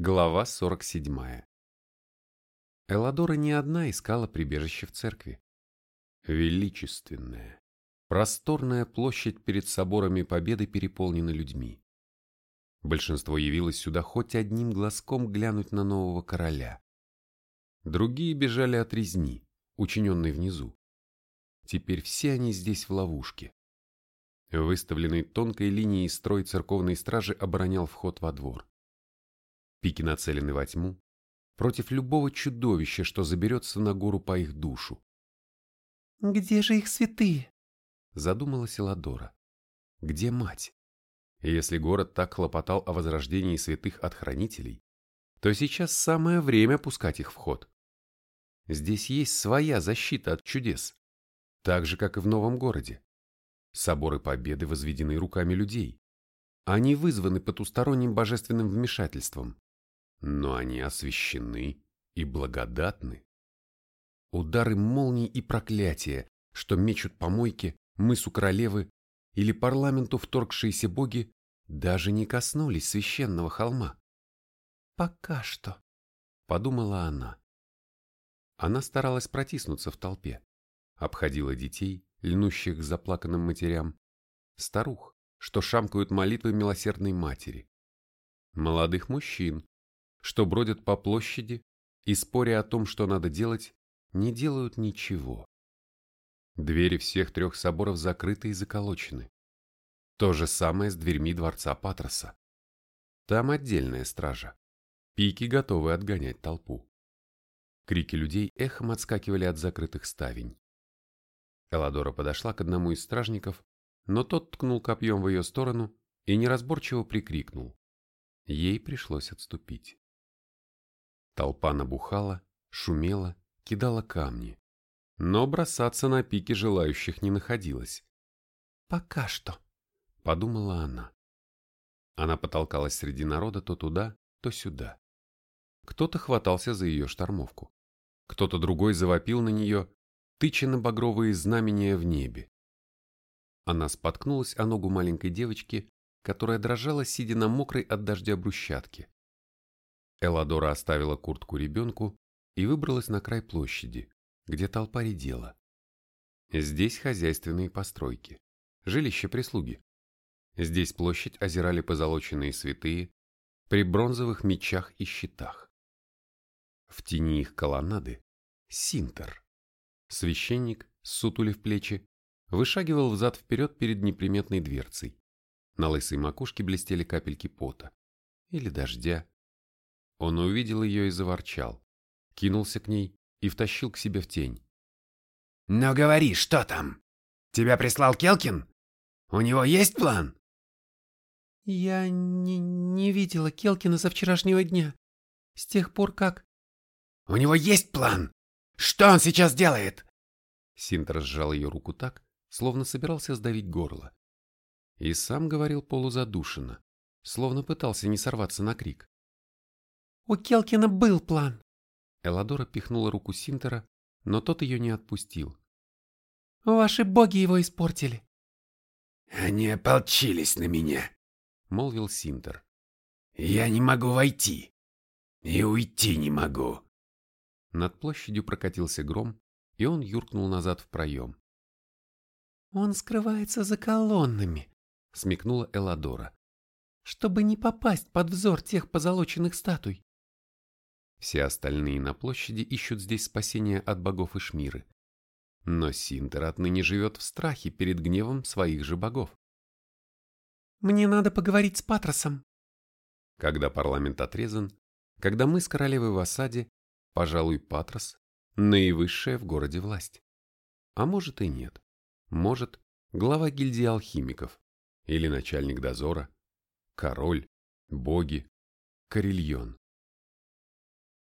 Глава 47. Эладора не одна искала прибежище в церкви. Величественная, просторная площадь перед соборами Победы переполнена людьми. Большинство явилось сюда хоть одним глазком глянуть на нового короля. Другие бежали от резни, учиненной внизу. Теперь все они здесь в ловушке. Выставленный тонкой линией строй церковной стражи оборонял вход во двор. Пики нацелены во тьму, против любого чудовища, что заберется на гору по их душу. «Где же их святые?» – задумалась Эладора. «Где мать?» Если город так хлопотал о возрождении святых от хранителей, то сейчас самое время пускать их в ход. Здесь есть своя защита от чудес, так же, как и в новом городе. Соборы Победы возведены руками людей. Они вызваны потусторонним божественным вмешательством, но они освящены и благодатны. Удары молний и проклятия, что мечут помойки, мысу королевы или парламенту вторгшиеся боги, даже не коснулись священного холма. «Пока что», — подумала она. Она старалась протиснуться в толпе, обходила детей, льнущих к заплаканным матерям, старух, что шамкают молитвы милосердной матери, молодых мужчин, что бродят по площади и, споря о том, что надо делать, не делают ничего. Двери всех трех соборов закрыты и заколочены. То же самое с дверьми дворца Патроса. Там отдельная стража. Пики готовы отгонять толпу. Крики людей эхом отскакивали от закрытых ставень. Эладора подошла к одному из стражников, но тот ткнул копьем в ее сторону и неразборчиво прикрикнул. Ей пришлось отступить. Толпа набухала, шумела, кидала камни. Но бросаться на пики желающих не находилось. «Пока что», — подумала она. Она потолкалась среди народа то туда, то сюда. Кто-то хватался за ее штормовку. Кто-то другой завопил на нее, тыча на багровые знамения в небе. Она споткнулась о ногу маленькой девочки, которая дрожала, сидя на мокрой от дождя брусчатке. Эладора оставила куртку ребенку и выбралась на край площади, где толпа редела. Здесь хозяйственные постройки, жилища прислуги. Здесь площадь озирали позолоченные святые при бронзовых мечах и щитах. В тени их колоннады – синтер. Священник, сутулив плечи, вышагивал взад-вперед перед неприметной дверцей. На лысой макушке блестели капельки пота. Или дождя, он увидел ее и заворчал, кинулся к ней и втащил к себе в тень. «Ну говори, что там? Тебя прислал Келкин? У него есть план?» «Я не, не видела Келкина со вчерашнего дня. С тех пор как...» «У него есть план? Что он сейчас делает?» Синтер сжал ее руку так, словно собирался сдавить горло. И сам говорил полузадушенно, словно пытался не сорваться на крик. У Келкина был план. Эладора пихнула руку Синтера, но тот ее не отпустил. Ваши боги его испортили. Они ополчились на меня, молвил Синтер. Я не могу войти. И уйти не могу. Над площадью прокатился гром, и он юркнул назад в проем. «Он скрывается за колоннами», — смекнула Эладора, «чтобы не попасть под взор тех позолоченных статуй. Все остальные на площади ищут здесь спасения от богов и шмиры. Но Синтер отныне живет в страхе перед гневом своих же богов. «Мне надо поговорить с Патросом». Когда парламент отрезан, когда мы с королевой в осаде, пожалуй, Патрос – наивысшая в городе власть. А может и нет. Может, глава гильдии алхимиков или начальник дозора, король, боги, Карельон.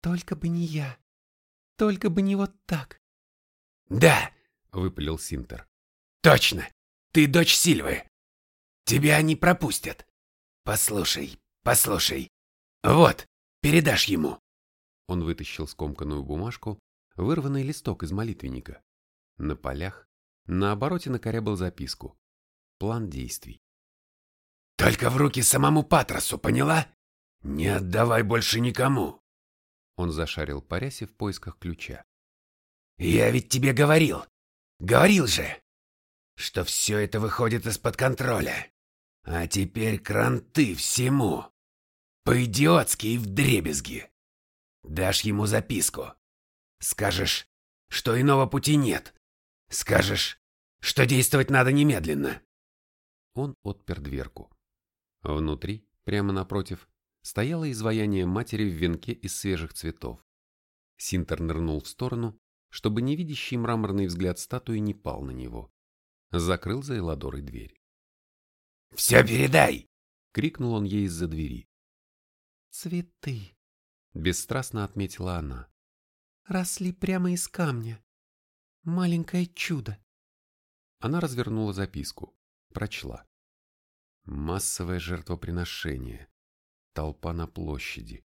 Только бы не я. Только бы не вот так. Да, выпалил Синтер. Точно. Ты дочь Сильвы. Тебя они пропустят. Послушай, послушай. Вот, передашь ему. Он вытащил скомканную бумажку, вырванный листок из молитвенника. На полях, на обороте накорябал записку. План действий. Только в руки самому Патросу, поняла? Не отдавай больше никому. Он зашарил по рясе в поисках ключа. Я ведь тебе говорил, говорил же, что все это выходит из-под контроля. А теперь кранты всему. По-идиотски и вдребезги. Дашь ему записку. Скажешь, что иного пути нет. Скажешь, что действовать надо немедленно. Он отпер дверку. Внутри, прямо напротив, стояло изваяние матери в венке из свежих цветов. Синтер нырнул в сторону, чтобы невидящий мраморный взгляд статуи не пал на него. Закрыл за Эладорой дверь. «Все передай!» — крикнул он ей из-за двери. «Цветы», — бесстрастно отметила она. «Росли прямо из камня. Маленькое чудо». Она развернула записку, прочла. Массовое жертвоприношение. Толпа на площади.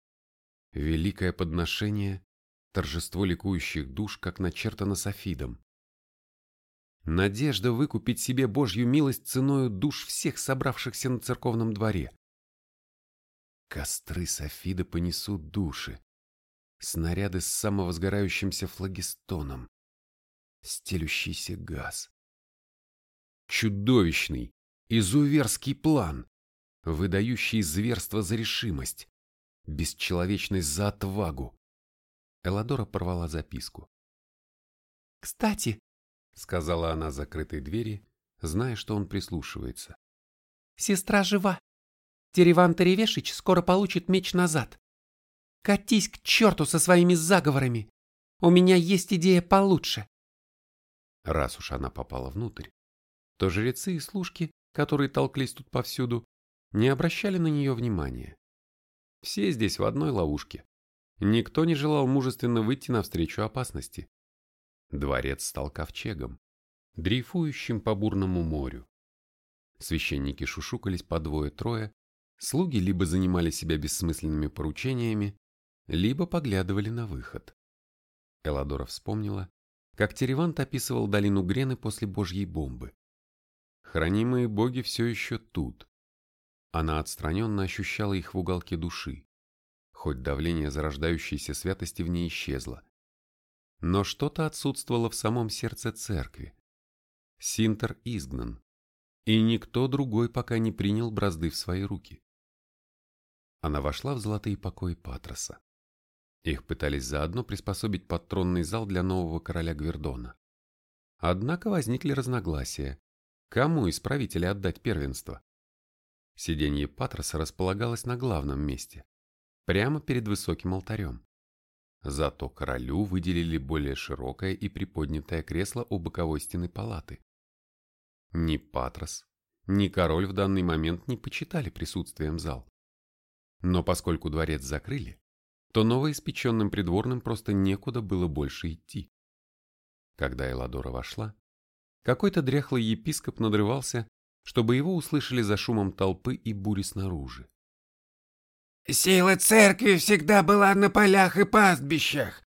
Великое подношение, торжество ликующих душ, как начертано софидом. Надежда выкупить себе Божью милость ценою душ всех собравшихся на церковном дворе. Костры Софида понесут души. Снаряды с самовозгорающимся флагистоном. Стелющийся газ. Чудовищный, изуверский план, выдающий зверство за решимость, бесчеловечность за отвагу. Эладора порвала записку. «Кстати», — сказала она закрытой двери, зная, что он прислушивается. «Сестра жива. Тереван Теревешич скоро получит меч назад. Катись к черту со своими заговорами. У меня есть идея получше». Раз уж она попала внутрь, то жрецы и служки, которые толклись тут повсюду, не обращали на нее внимания. Все здесь в одной ловушке. Никто не желал мужественно выйти навстречу опасности. Дворец стал ковчегом, дрейфующим по бурному морю. Священники шушукались по двое-трое, слуги либо занимали себя бессмысленными поручениями, либо поглядывали на выход. Эладора вспомнила, как Теревант описывал долину Грены после божьей бомбы. Хранимые боги все еще тут. Она отстраненно ощущала их в уголке души, хоть давление зарождающейся святости в ней исчезло. Но что-то отсутствовало в самом сердце церкви. Синтер изгнан, и никто другой пока не принял бразды в свои руки. Она вошла в золотые покои Патроса. Их пытались заодно приспособить под тронный зал для нового короля Гвердона. Однако возникли разногласия. Кому из отдать первенство? Сиденье Патроса располагалось на главном месте, прямо перед высоким алтарем. Зато королю выделили более широкое и приподнятое кресло у боковой стены палаты. Ни Патрос, ни король в данный момент не почитали присутствием зал. Но поскольку дворец закрыли, то новоиспеченным придворным просто некуда было больше идти. Когда Эладора вошла, какой-то дряхлый епископ надрывался, чтобы его услышали за шумом толпы и бури снаружи. Сила церкви всегда была на полях и пастбищах,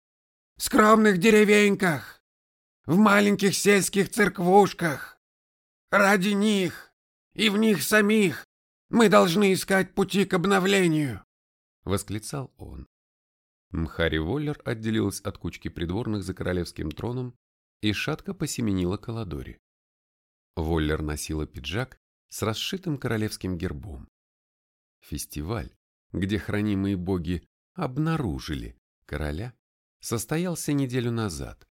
в скромных деревеньках, в маленьких сельских церквушках. Ради них и в них самих мы должны искать пути к обновлению, — восклицал он. Мхари Воллер отделилась от кучки придворных за королевским троном и шатко посеменила к Аладоре. Воллер носила пиджак с расшитым королевским гербом. Фестиваль, где хранимые боги обнаружили короля, состоялся неделю назад.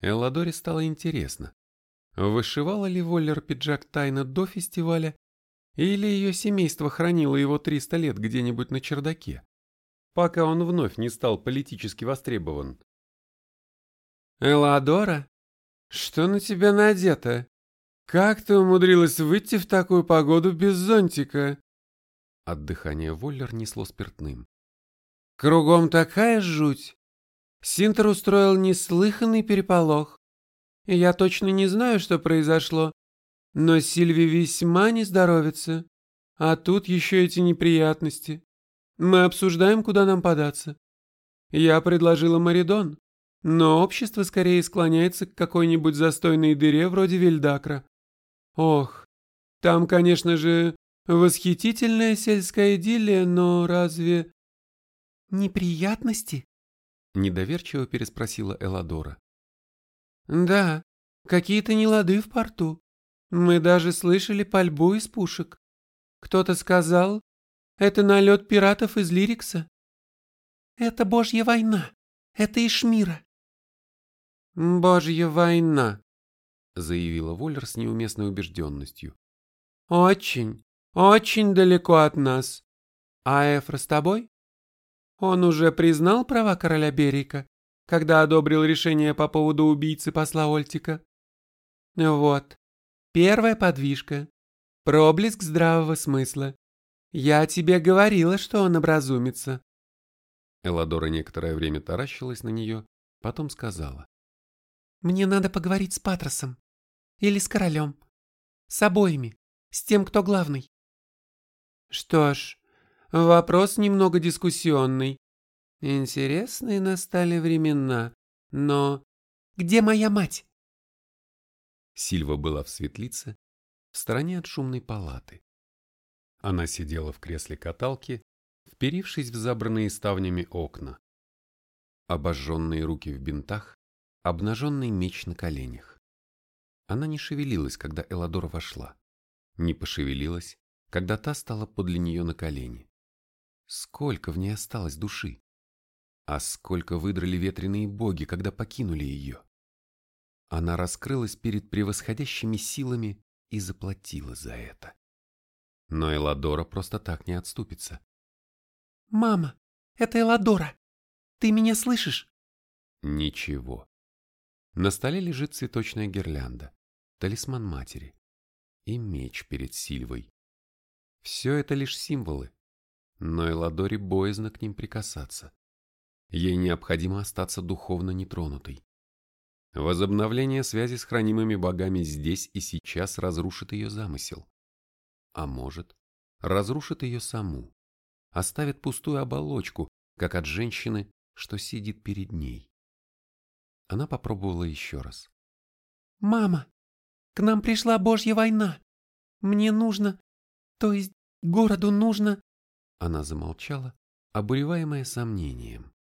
Элладоре стало интересно, вышивала ли Воллер пиджак тайно до фестиваля, или ее семейство хранило его 300 лет где-нибудь на чердаке, пока он вновь не стал политически востребован. «Элладора, что на тебя надето? Как ты умудрилась выйти в такую погоду без зонтика?» От дыхания Воллер несло спиртным. «Кругом такая жуть! Синтер устроил неслыханный переполох. Я точно не знаю, что произошло, но Сильви весьма не здоровится. А тут еще эти неприятности. Мы обсуждаем, куда нам податься. Я предложила Маридон, но общество скорее склоняется к какой-нибудь застойной дыре вроде Вильдакра. Ох, там, конечно же, Восхитительная сельская идиллия, но разве... Неприятности? Недоверчиво переспросила Эладора. Да, какие-то нелады в порту. Мы даже слышали пальбу из пушек. Кто-то сказал, это налет пиратов из Лирикса. Это божья война. Это Ишмира. Божья война, заявила Воллер с неуместной убежденностью. Очень, очень далеко от нас. А Эфра с тобой? Он уже признал права короля Берика, когда одобрил решение по поводу убийцы посла Ольтика. Вот, первая подвижка. Проблеск здравого смысла. Я тебе говорила, что он образумится. Эладора некоторое время таращилась на нее, потом сказала. Мне надо поговорить с Патросом. Или с королем. С обоими. С тем, кто главный. Что ж, вопрос немного дискуссионный. Интересные настали времена, но... Где моя мать? Сильва была в светлице, в стороне от шумной палаты. Она сидела в кресле каталки, вперившись в забранные ставнями окна. Обожженные руки в бинтах, обнаженный меч на коленях. Она не шевелилась, когда Эладора вошла, не пошевелилась, когда та стала подле нее на колени. Сколько в ней осталось души! А сколько выдрали ветреные боги, когда покинули ее! Она раскрылась перед превосходящими силами и заплатила за это. Но Эладора просто так не отступится. «Мама, это Эладора! Ты меня слышишь?» Ничего. На столе лежит цветочная гирлянда, талисман матери и меч перед Сильвой. Все это лишь символы, но Эладоре боязно к ним прикасаться. Ей необходимо остаться духовно нетронутой. Возобновление связи с хранимыми богами здесь и сейчас разрушит ее замысел. А может, разрушит ее саму, оставит пустую оболочку, как от женщины, что сидит перед ней. Она попробовала еще раз. «Мама, к нам пришла Божья война. Мне нужно, то есть городу нужно...» Она замолчала, обуреваемая сомнением.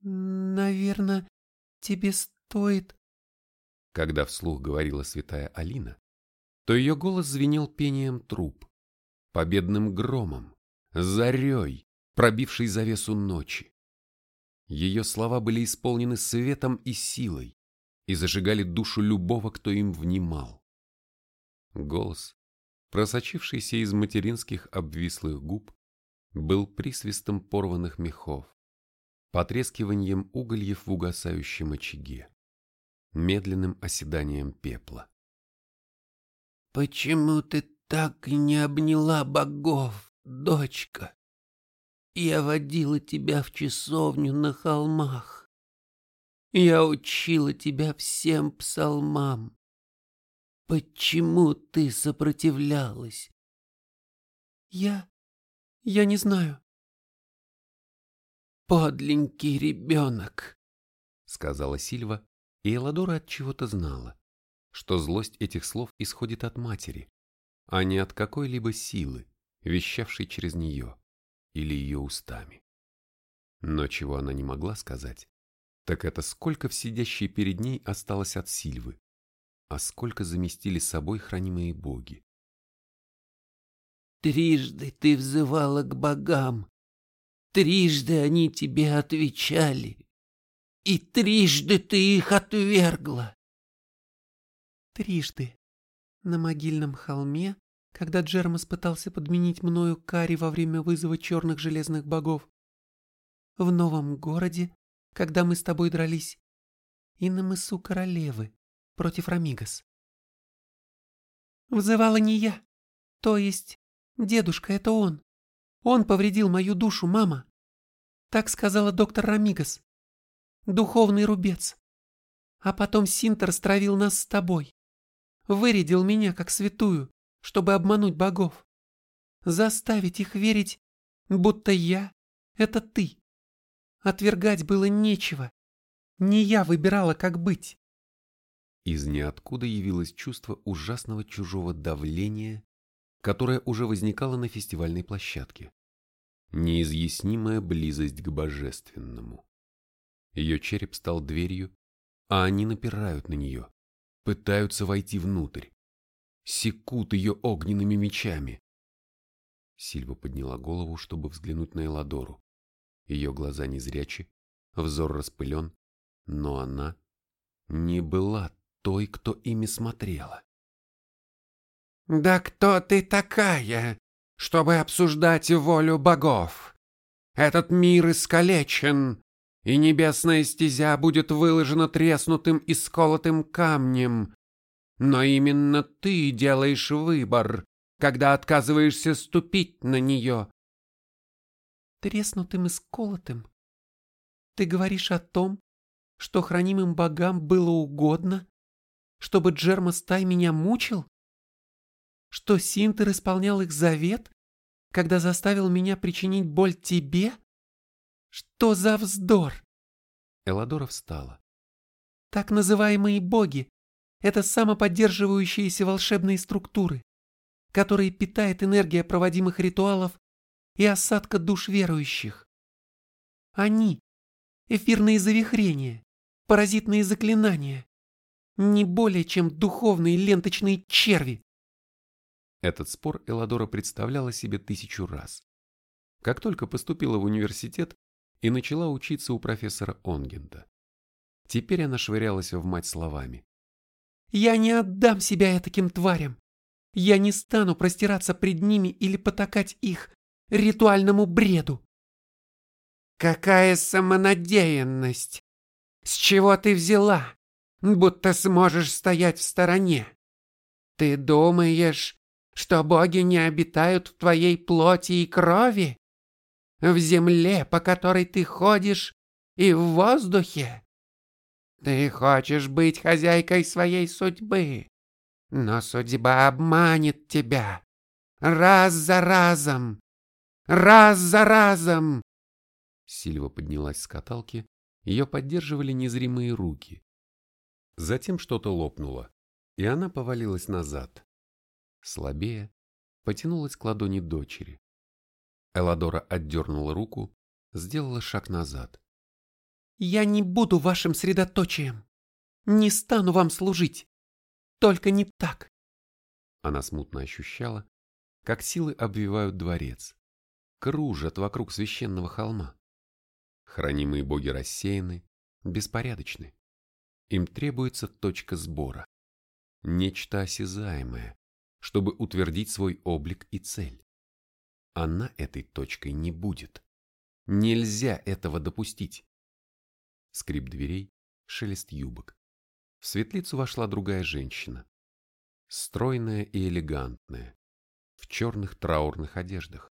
«Наверное, тебе стоит...» Когда вслух говорила святая Алина, то ее голос звенел пением труб, победным громом, зарей, пробившей завесу ночи. Ее слова были исполнены светом и силой и зажигали душу любого, кто им внимал. Голос, просочившийся из материнских обвислых губ, был присвистом порванных мехов, потрескиванием угольев в угасающем очаге, медленным оседанием пепла. «Почему ты так и не обняла богов, дочка?» Я водила тебя в часовню на холмах. Я учила тебя всем псалмам. Почему ты сопротивлялась? Я... я не знаю. Подленький ребенок, сказала Сильва, и Эладора от чего-то знала, что злость этих слов исходит от матери, а не от какой-либо силы, вещавшей через нее или ее устами. Но чего она не могла сказать, так это сколько в сидящей перед ней осталось от Сильвы, а сколько заместили собой хранимые боги. Трижды ты взывала к богам, трижды они тебе отвечали, и трижды ты их отвергла. Трижды. На могильном холме когда Джермас пытался подменить мною Кари во время вызова черных железных богов. В новом городе, когда мы с тобой дрались, и на мысу королевы против Рамигас. Взывала не я, то есть дедушка, это он. Он повредил мою душу, мама. Так сказала доктор Рамигас. Духовный рубец. А потом Синтер стравил нас с тобой. Вырядил меня, как святую чтобы обмануть богов. Заставить их верить, будто я — это ты. Отвергать было нечего. Не я выбирала, как быть. Из ниоткуда явилось чувство ужасного чужого давления которая уже возникала на фестивальной площадке. Неизъяснимая близость к божественному. Ее череп стал дверью, а они напирают на нее, пытаются войти внутрь, секут ее огненными мечами. Сильва подняла голову, чтобы взглянуть на Эладору. Ее глаза незрячи, взор распылен, но она не была той, кто ими смотрела. «Да кто ты такая, чтобы обсуждать волю богов? Этот мир искалечен, и небесная стезя будет выложена треснутым и сколотым камнем. Но именно ты делаешь выбор, когда отказываешься ступить на нее». «Треснутым и сколотым? Ты говоришь о том, что хранимым богам было угодно, чтобы Джермастай меня мучил? Что Синтер исполнял их завет, когда заставил меня причинить боль тебе? Что за вздор? Эладора встала. Так называемые боги — это самоподдерживающиеся волшебные структуры, которые питает энергия проводимых ритуалов и осадка душ верующих. Они — эфирные завихрения, паразитные заклинания, не более чем духовные ленточные черви. Этот спор Эладора представляла себе тысячу раз. Как только поступила в университет и начала учиться у профессора Онгенда. Теперь она швырялась в мать словами. «Я не отдам себя таким тварям! Я не стану простираться пред ними или потакать их ритуальному бреду!» «Какая самонадеянность! С чего ты взяла, будто сможешь стоять в стороне? Ты думаешь, что боги не обитают в твоей плоти и крови? В земле, по которой ты ходишь, и в воздухе? Ты хочешь быть хозяйкой своей судьбы, но судьба обманет тебя. Раз за разом, раз за разом. Сильва поднялась с каталки, ее поддерживали незримые руки. Затем что-то лопнуло, и она повалилась назад слабее, потянулась к ладони дочери. Эладора отдернула руку, сделала шаг назад. «Я не буду вашим средоточием. Не стану вам служить. Только не так». Она смутно ощущала, как силы обвивают дворец, кружат вокруг священного холма. Хранимые боги рассеяны, беспорядочны. Им требуется точка сбора, нечто осязаемое, чтобы утвердить свой облик и цель. Она этой точкой не будет. Нельзя этого допустить. Скрип дверей, шелест юбок. В светлицу вошла другая женщина. Стройная и элегантная, в черных траурных одеждах.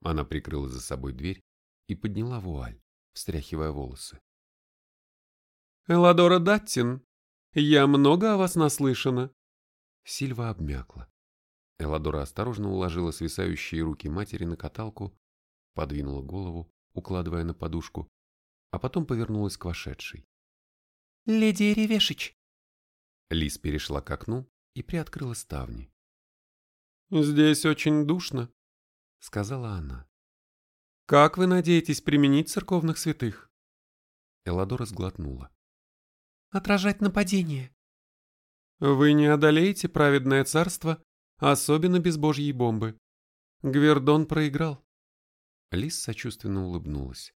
Она прикрыла за собой дверь и подняла вуаль, встряхивая волосы. «Эладора Даттин, я много о вас наслышана. Сильва обмякла. Эладора осторожно уложила свисающие руки матери на каталку, подвинула голову, укладывая на подушку, а потом повернулась к вошедшей. «Леди Ревешич!» Лис перешла к окну и приоткрыла ставни. «Здесь очень душно», — сказала она. «Как вы надеетесь применить церковных святых?» Эладора сглотнула. «Отражать нападение», вы не одолеете праведное царство, особенно без божьей бомбы. Гвердон проиграл. Лис сочувственно улыбнулась.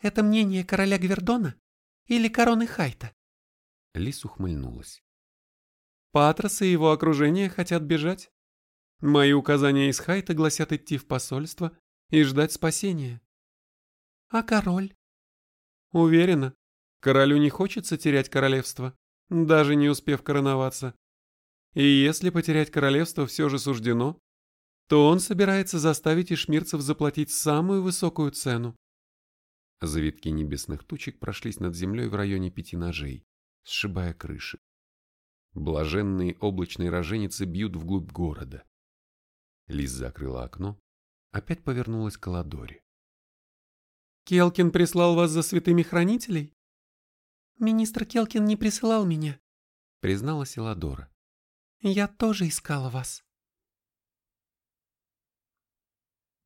Это мнение короля Гвердона или короны Хайта? Лис ухмыльнулась. Патрос и его окружение хотят бежать. Мои указания из Хайта гласят идти в посольство и ждать спасения. А король? Уверена, королю не хочется терять королевство даже не успев короноваться. И если потерять королевство все же суждено, то он собирается заставить ишмирцев заплатить самую высокую цену. Завитки небесных тучек прошлись над землей в районе пяти ножей, сшибая крыши. Блаженные облачные роженицы бьют вглубь города. Лиз закрыла окно, опять повернулась к Ладоре. «Келкин прислал вас за святыми хранителей?» «Министр Келкин не присылал меня», — призналась Эладора. «Я тоже искала вас».